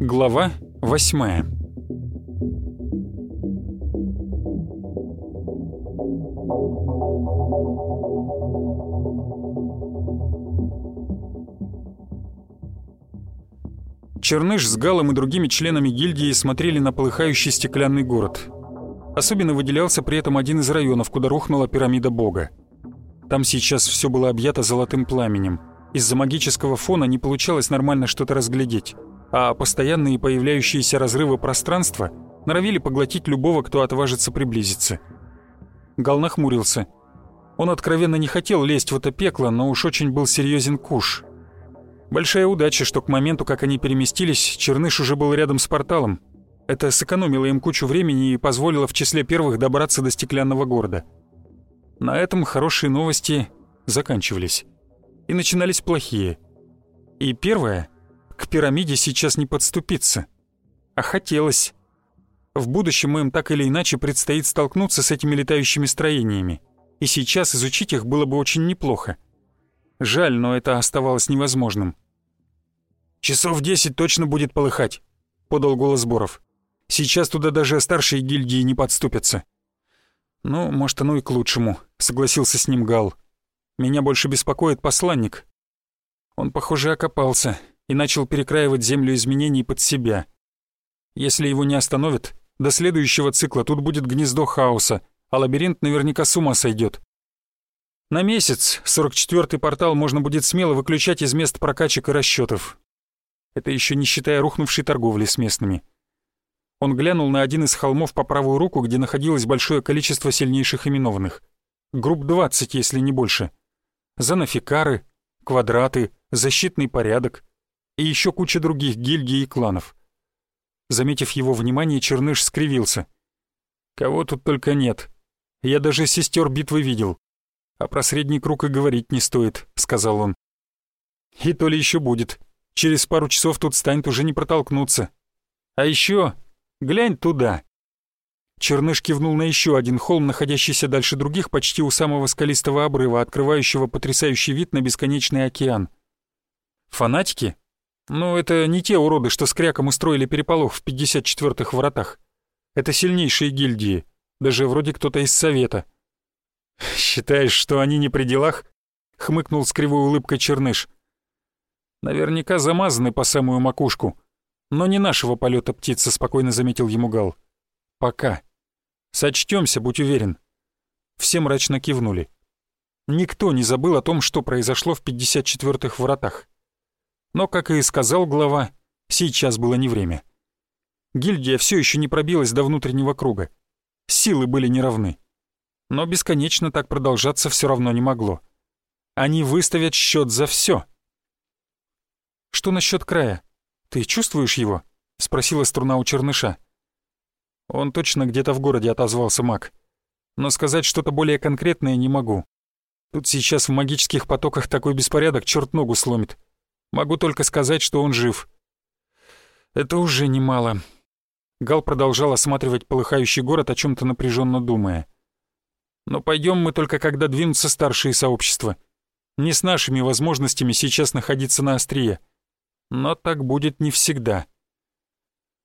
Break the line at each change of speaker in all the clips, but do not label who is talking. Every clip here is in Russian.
Глава восьмая Черныш с Галом и другими членами гильдии смотрели на полыхающий стеклянный город. Особенно выделялся при этом один из районов, куда рухнула пирамида Бога. Там сейчас все было объято золотым пламенем. Из-за магического фона не получалось нормально что-то разглядеть, а постоянные появляющиеся разрывы пространства норовили поглотить любого, кто отважится приблизиться. Гал нахмурился. Он откровенно не хотел лезть в это пекло, но уж очень был серьезен куш — Большая удача, что к моменту, как они переместились, Черныш уже был рядом с порталом. Это сэкономило им кучу времени и позволило в числе первых добраться до стеклянного города. На этом хорошие новости заканчивались. И начинались плохие. И первое — к пирамиде сейчас не подступиться. А хотелось. В будущем им так или иначе предстоит столкнуться с этими летающими строениями. И сейчас изучить их было бы очень неплохо. Жаль, но это оставалось невозможным. «Часов десять точно будет полыхать», — подал голос Боров. «Сейчас туда даже старшие гильдии не подступятся». «Ну, может, оно и к лучшему», — согласился с ним Гал. «Меня больше беспокоит посланник». Он, похоже, окопался и начал перекраивать землю изменений под себя. Если его не остановят, до следующего цикла тут будет гнездо хаоса, а лабиринт наверняка с ума сойдет. На месяц 44-й портал можно будет смело выключать из мест прокачек и расчетов. Это еще не считая рухнувшей торговли с местными. Он глянул на один из холмов по правую руку, где находилось большое количество сильнейших именованных. Групп 20, если не больше. Занафикары, квадраты, защитный порядок и еще куча других гильдий и кланов. Заметив его внимание, Черныш скривился. «Кого тут только нет. Я даже сестер битвы видел. «А про средний круг и говорить не стоит», — сказал он. «И то ли еще будет. Через пару часов тут станет уже не протолкнуться. А еще глянь туда». Черныш кивнул на еще один холм, находящийся дальше других, почти у самого скалистого обрыва, открывающего потрясающий вид на бесконечный океан. «Фанатики? Ну, это не те уроды, что с кряком устроили переполох в 54-х воротах. Это сильнейшие гильдии, даже вроде кто-то из Совета». «Считаешь, что они не при делах?» — хмыкнул с кривой улыбкой Черныш. «Наверняка замазаны по самую макушку. Но не нашего полета птица», — спокойно заметил ему Гал. «Пока. Сочтёмся, будь уверен». Все мрачно кивнули. Никто не забыл о том, что произошло в 54-х вратах. Но, как и сказал глава, сейчас было не время. Гильдия все еще не пробилась до внутреннего круга. Силы были неравны. Но бесконечно так продолжаться все равно не могло. Они выставят счет за все. «Что насчет края? Ты чувствуешь его?» — спросила струна у черныша. «Он точно где-то в городе», — отозвался маг. «Но сказать что-то более конкретное не могу. Тут сейчас в магических потоках такой беспорядок, черт ногу сломит. Могу только сказать, что он жив». «Это уже немало». Гал продолжал осматривать полыхающий город, о чем то напряженно думая. Но пойдем мы только когда двинутся старшие сообщества. Не с нашими возможностями сейчас находиться на острие. Но так будет не всегда.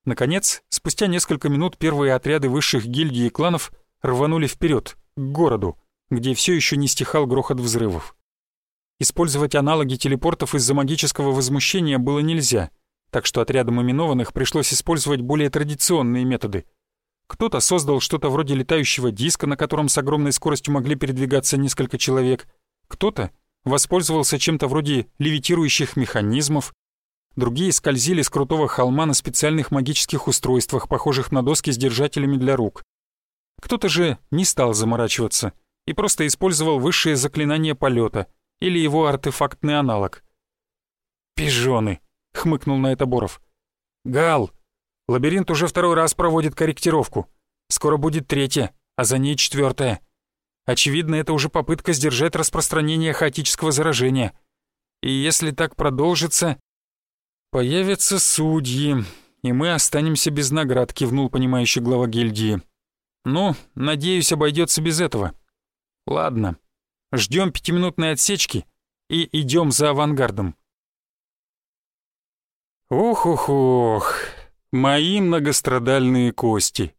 Наконец, спустя несколько минут первые отряды высших гильдий и кланов рванули вперед к городу, где все еще не стихал грохот взрывов. Использовать аналоги телепортов из-за магического возмущения было нельзя, так что отрядам именованных пришлось использовать более традиционные методы — кто-то создал что-то вроде летающего диска, на котором с огромной скоростью могли передвигаться несколько человек. Кто-то воспользовался чем-то вроде левитирующих механизмов. Другие скользили с крутого холма на специальных магических устройствах, похожих на доски с держателями для рук. Кто-то же не стал заморачиваться и просто использовал высшее заклинание полета или его артефактный аналог. «Пижоны!» — хмыкнул на это Боров. «Гал, Лабиринт уже второй раз проводит корректировку. Скоро будет третья, а за ней четвертая. Очевидно, это уже попытка сдержать распространение хаотического заражения. И если так продолжится... Появятся судьи, и мы останемся без наград, кивнул понимающий глава гильдии. Ну, надеюсь, обойдется без этого. Ладно, ждем пятиминутной отсечки и идем за авангардом. Ох-ох-ох, мои многострадальные кости.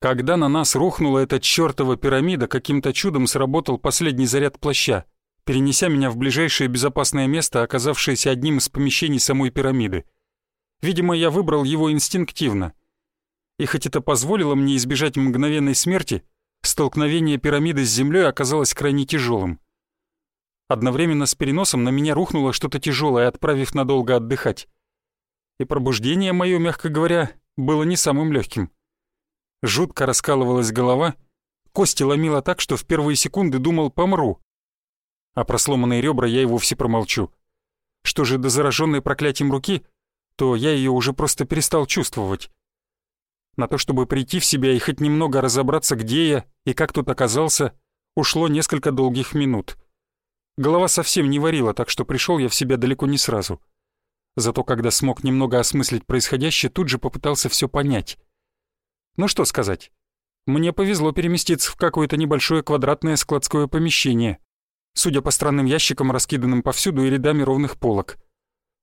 Когда на нас рухнула эта чёртова пирамида, каким-то чудом сработал последний заряд плаща, перенеся меня в ближайшее безопасное место, оказавшееся одним из помещений самой пирамиды. Видимо, я выбрал его инстинктивно. И хоть это позволило мне избежать мгновенной смерти, столкновение пирамиды с землей оказалось крайне тяжелым. Одновременно с переносом на меня рухнуло что-то тяжелое, отправив надолго отдыхать. И пробуждение мое, мягко говоря, было не самым легким. Жутко раскалывалась голова, кости ломило так, что в первые секунды думал «помру». А про сломанные ребра я и вовсе промолчу. Что же до зараженной проклятием руки, то я ее уже просто перестал чувствовать. На то, чтобы прийти в себя и хоть немного разобраться, где я и как тут оказался, ушло несколько долгих минут. Голова совсем не варила, так что пришел я в себя далеко не сразу. Зато когда смог немного осмыслить происходящее, тут же попытался все понять. Ну что сказать. Мне повезло переместиться в какое-то небольшое квадратное складское помещение, судя по странным ящикам, раскиданным повсюду и рядами ровных полок.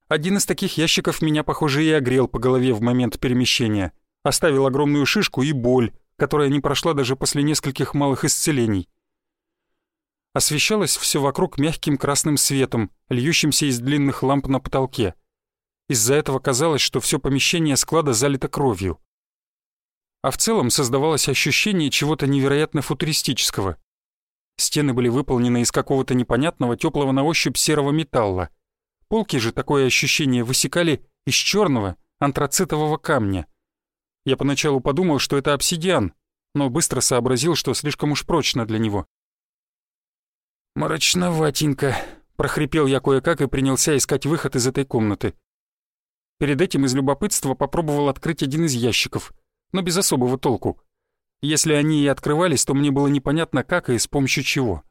Один из таких ящиков меня, похоже, и огрел по голове в момент перемещения, оставил огромную шишку и боль, которая не прошла даже после нескольких малых исцелений. Освещалось все вокруг мягким красным светом, льющимся из длинных ламп на потолке. Из-за этого казалось, что все помещение склада залито кровью а в целом создавалось ощущение чего-то невероятно футуристического. Стены были выполнены из какого-то непонятного теплого на ощупь серого металла. Полки же такое ощущение высекали из черного антрацитового камня. Я поначалу подумал, что это обсидиан, но быстро сообразил, что слишком уж прочно для него. «Мрачноватенько», — прохрипел я кое-как и принялся искать выход из этой комнаты. Перед этим из любопытства попробовал открыть один из ящиков — но без особого толку. Если они и открывались, то мне было непонятно как и с помощью чего.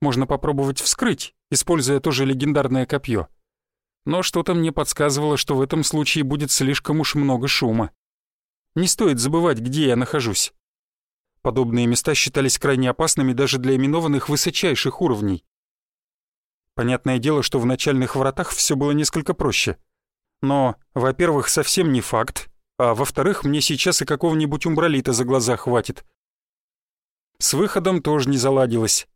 Можно попробовать вскрыть, используя тоже легендарное копье. Но что-то мне подсказывало, что в этом случае будет слишком уж много шума. Не стоит забывать, где я нахожусь. Подобные места считались крайне опасными даже для именованных высочайших уровней. Понятное дело, что в начальных вратах все было несколько проще. Но, во-первых, совсем не факт, а во-вторых, мне сейчас и какого-нибудь умбралита за глаза хватит. С выходом тоже не заладилось.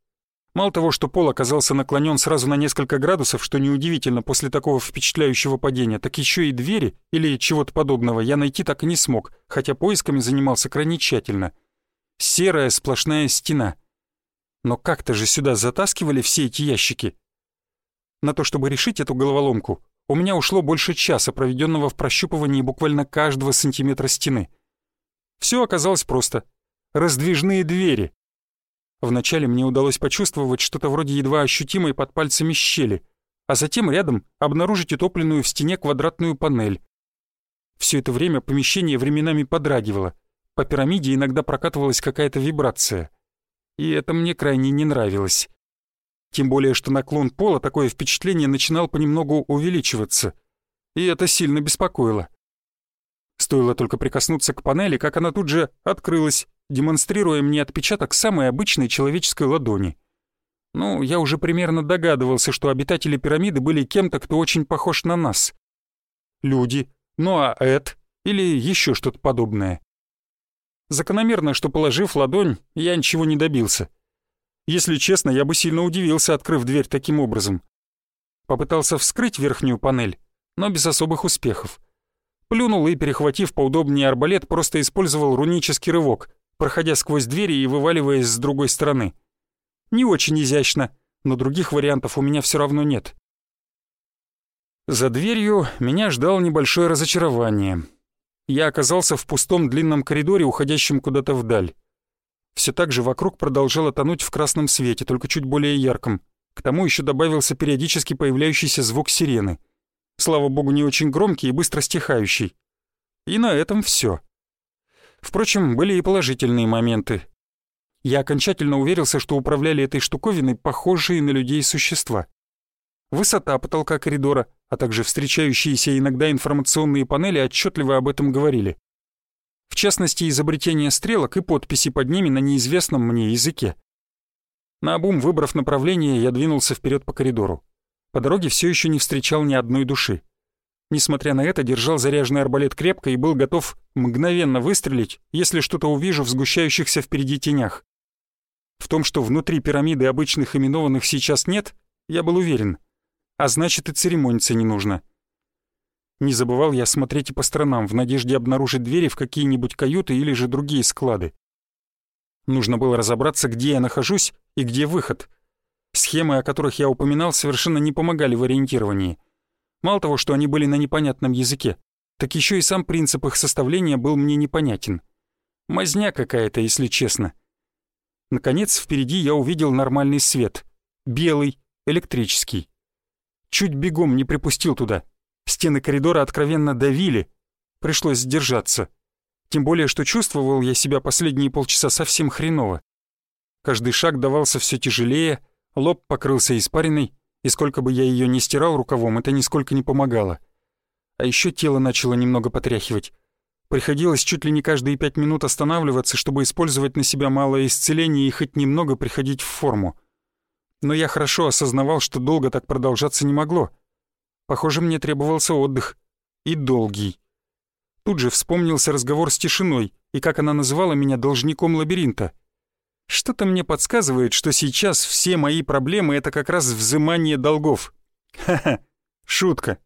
Мало того, что пол оказался наклонен сразу на несколько градусов, что неудивительно после такого впечатляющего падения, так еще и двери или чего-то подобного я найти так и не смог, хотя поисками занимался крайне тщательно. Серая сплошная стена. Но как-то же сюда затаскивали все эти ящики. На то, чтобы решить эту головоломку, у меня ушло больше часа, проведенного в прощупывании буквально каждого сантиметра стены. Все оказалось просто. Раздвижные двери. Вначале мне удалось почувствовать что-то вроде едва ощутимой под пальцами щели, а затем рядом обнаружить утопленную в стене квадратную панель. Все это время помещение временами подрагивало. По пирамиде иногда прокатывалась какая-то вибрация. И это мне крайне не нравилось. Тем более, что наклон пола такое впечатление начинал понемногу увеличиваться. И это сильно беспокоило. Стоило только прикоснуться к панели, как она тут же открылась, демонстрируя мне отпечаток самой обычной человеческой ладони. Ну, я уже примерно догадывался, что обитатели пирамиды были кем-то, кто очень похож на нас. Люди, ну а Эд или еще что-то подобное. Закономерно, что положив ладонь, я ничего не добился — если честно, я бы сильно удивился, открыв дверь таким образом. Попытался вскрыть верхнюю панель, но без особых успехов. Плюнул и, перехватив поудобнее арбалет, просто использовал рунический рывок, проходя сквозь двери и вываливаясь с другой стороны. Не очень изящно, но других вариантов у меня все равно нет. За дверью меня ждало небольшое разочарование. Я оказался в пустом длинном коридоре, уходящем куда-то вдаль. Все так же вокруг продолжало тонуть в красном свете, только чуть более ярком. К тому еще добавился периодически появляющийся звук сирены. Слава богу, не очень громкий и быстро стихающий. И на этом все. Впрочем, были и положительные моменты. Я окончательно уверился, что управляли этой штуковиной похожие на людей существа. Высота потолка коридора, а также встречающиеся иногда информационные панели отчетливо об этом говорили. В частности, изобретение стрелок и подписи под ними на неизвестном мне языке. Наобум, выбрав направление, я двинулся вперед по коридору. По дороге все еще не встречал ни одной души. Несмотря на это, держал заряженный арбалет крепко и был готов мгновенно выстрелить, если что-то увижу в сгущающихся впереди тенях. В том, что внутри пирамиды обычных именованных сейчас нет, я был уверен. А значит, и церемониться не нужно. Не забывал я смотреть и по сторонам, в надежде обнаружить двери в какие-нибудь каюты или же другие склады. Нужно было разобраться, где я нахожусь и где выход. Схемы, о которых я упоминал, совершенно не помогали в ориентировании — Мало того, что они были на непонятном языке, так еще и сам принцип их составления был мне непонятен. Мазня какая-то, если честно. Наконец, впереди я увидел нормальный свет. Белый, электрический. Чуть бегом не припустил туда. Стены коридора откровенно давили. Пришлось сдержаться. Тем более, что чувствовал я себя последние полчаса совсем хреново. Каждый шаг давался все тяжелее, лоб покрылся испариной, и сколько бы я ее не стирал рукавом, это нисколько не помогало. А еще тело начало немного потряхивать. Приходилось чуть ли не каждые пять минут останавливаться, чтобы использовать на себя малое исцеление и хоть немного приходить в форму. Но я хорошо осознавал, что долго так продолжаться не могло. Похоже, мне требовался отдых. И долгий. Тут же вспомнился разговор с тишиной и как она называла меня должником лабиринта — что-то мне подсказывает, что сейчас все мои проблемы — это как раз взымание долгов. Ха-ха, шутка.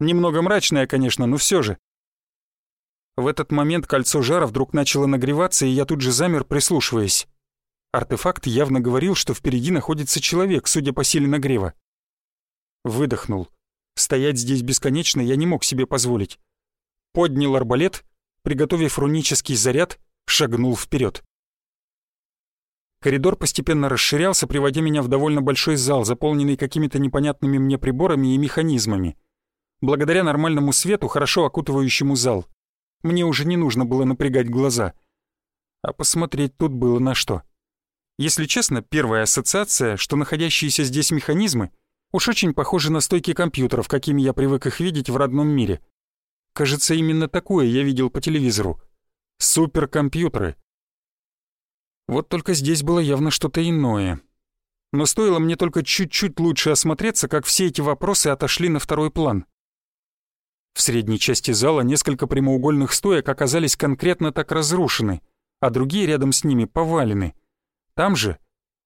Немного мрачная, конечно, но все же. В этот момент кольцо жара вдруг начало нагреваться, и я тут же замер, прислушиваясь. Артефакт явно говорил, что впереди находится человек, судя по силе нагрева. Выдохнул. Стоять здесь бесконечно я не мог себе позволить. Поднял арбалет, приготовив рунический заряд, шагнул вперед. Коридор постепенно расширялся, приводя меня в довольно большой зал, заполненный какими-то непонятными мне приборами и механизмами. Благодаря нормальному свету, хорошо окутывающему зал, мне уже не нужно было напрягать глаза. А посмотреть тут было на что. Если честно, первая ассоциация, что находящиеся здесь механизмы, уж очень похожи на стойки компьютеров, какими я привык их видеть в родном мире. Кажется, именно такое я видел по телевизору. Суперкомпьютеры. Вот только здесь было явно что-то иное. Но стоило мне только чуть-чуть лучше осмотреться, как все эти вопросы отошли на второй план. В средней части зала несколько прямоугольных стоек оказались конкретно так разрушены, а другие рядом с ними повалены. Там же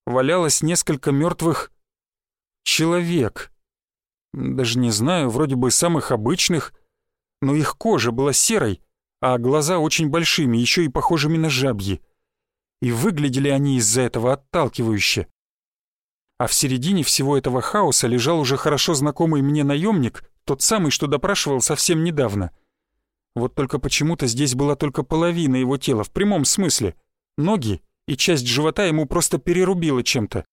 валялось несколько мертвых человек. Даже не знаю, вроде бы самых обычных, но их кожа была серой, а глаза очень большими, еще и похожими на жабьи и выглядели они из-за этого отталкивающе. А в середине всего этого хаоса лежал уже хорошо знакомый мне наемник, тот самый, что допрашивал совсем недавно. Вот только почему-то здесь была только половина его тела, в прямом смысле. Ноги и часть живота ему просто перерубило чем-то.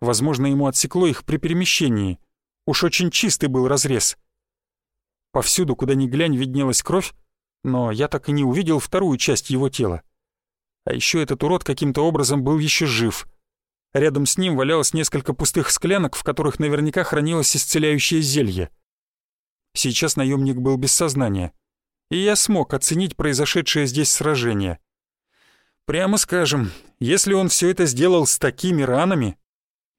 Возможно, ему отсекло их при перемещении. Уж очень чистый был разрез. Повсюду, куда ни глянь, виднелась кровь, но я так и не увидел вторую часть его тела. А еще этот урод каким-то образом был еще жив. Рядом с ним валялось несколько пустых склянок, в которых наверняка хранилось исцеляющее зелье. Сейчас наемник был без сознания, и я смог оценить произошедшее здесь сражение. Прямо скажем, если он все это сделал с такими ранами,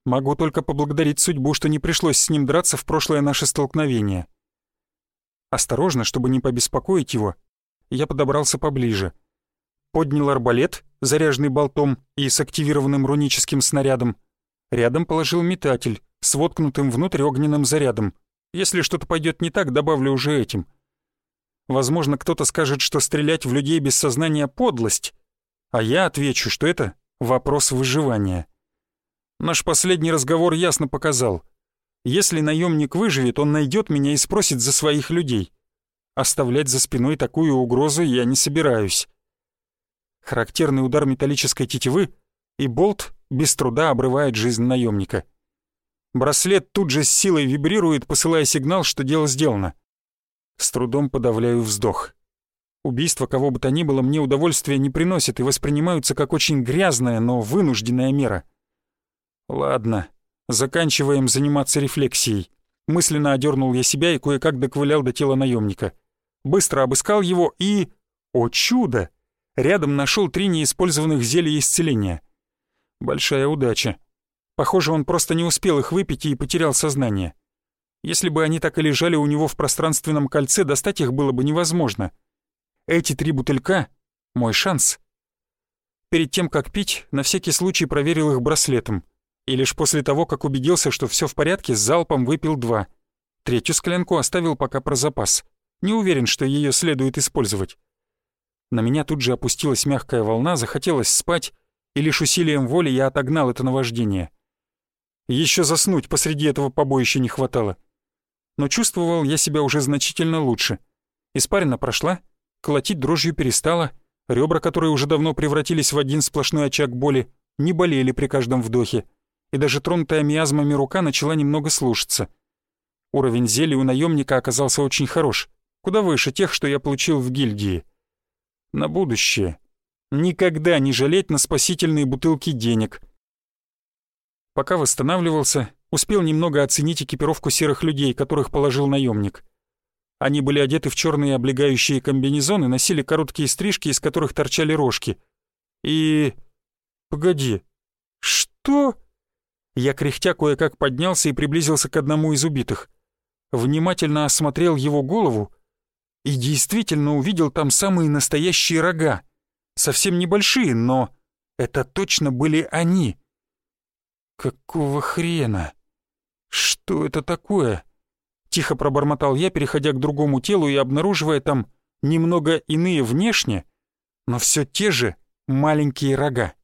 могу только поблагодарить судьбу, что не пришлось с ним драться в прошлое наше столкновение. Осторожно, чтобы не побеспокоить его, я подобрался поближе — поднял арбалет, заряженный болтом и с активированным руническим снарядом. Рядом положил метатель с воткнутым внутрь огненным зарядом. Если что-то пойдет не так, добавлю уже этим. Возможно, кто-то скажет, что стрелять в людей без сознания — подлость. А я отвечу, что это вопрос выживания. Наш последний разговор ясно показал. Если наемник выживет, он найдет меня и спросит за своих людей. Оставлять за спиной такую угрозу я не собираюсь характерный удар металлической тетивы, и болт без труда обрывает жизнь наемника. Браслет тут же с силой вибрирует, посылая сигнал, что дело сделано. С трудом подавляю вздох. Убийство кого бы то ни было мне удовольствия не приносит и воспринимаются как очень грязная, но вынужденная мера. Ладно, заканчиваем заниматься рефлексией. Мысленно одернул я себя и кое-как доковылял до тела наемника. Быстро обыскал его и... О чудо! Рядом нашел три неиспользованных зелья исцеления. Большая удача. Похоже, он просто не успел их выпить и потерял сознание. Если бы они так и лежали у него в пространственном кольце, достать их было бы невозможно. Эти три бутылька — мой шанс. Перед тем, как пить, на всякий случай проверил их браслетом. И лишь после того, как убедился, что все в порядке, залпом выпил два. Третью склянку оставил пока про запас. Не уверен, что ее следует использовать. На меня тут же опустилась мягкая волна, захотелось спать, и лишь усилием воли я отогнал это наваждение. Еще заснуть посреди этого побоища не хватало но чувствовал я себя уже значительно лучше. Испарина прошла, колотить дрожью перестала, ребра, которые уже давно превратились в один сплошной очаг боли, не болели при каждом вдохе, и даже тронутая миазмами рука начала немного слушаться. Уровень зелий у наемника оказался очень хорош, куда выше тех, что я получил в гильдии. На будущее. Никогда не жалеть на спасительные бутылки денег. Пока восстанавливался, успел немного оценить экипировку серых людей, которых положил наемник. Они были одеты в черные облегающие комбинезоны, носили короткие стрижки, из которых торчали рожки. И... Погоди. Что? Я кряхтя кое-как поднялся и приблизился к одному из убитых. Внимательно осмотрел его голову и действительно увидел там самые настоящие рога. Совсем небольшие, но это точно были они. Какого хрена? «Что это такое?» Тихо пробормотал я, переходя к другому телу и обнаруживая там немного иные внешне, но все те же маленькие рога.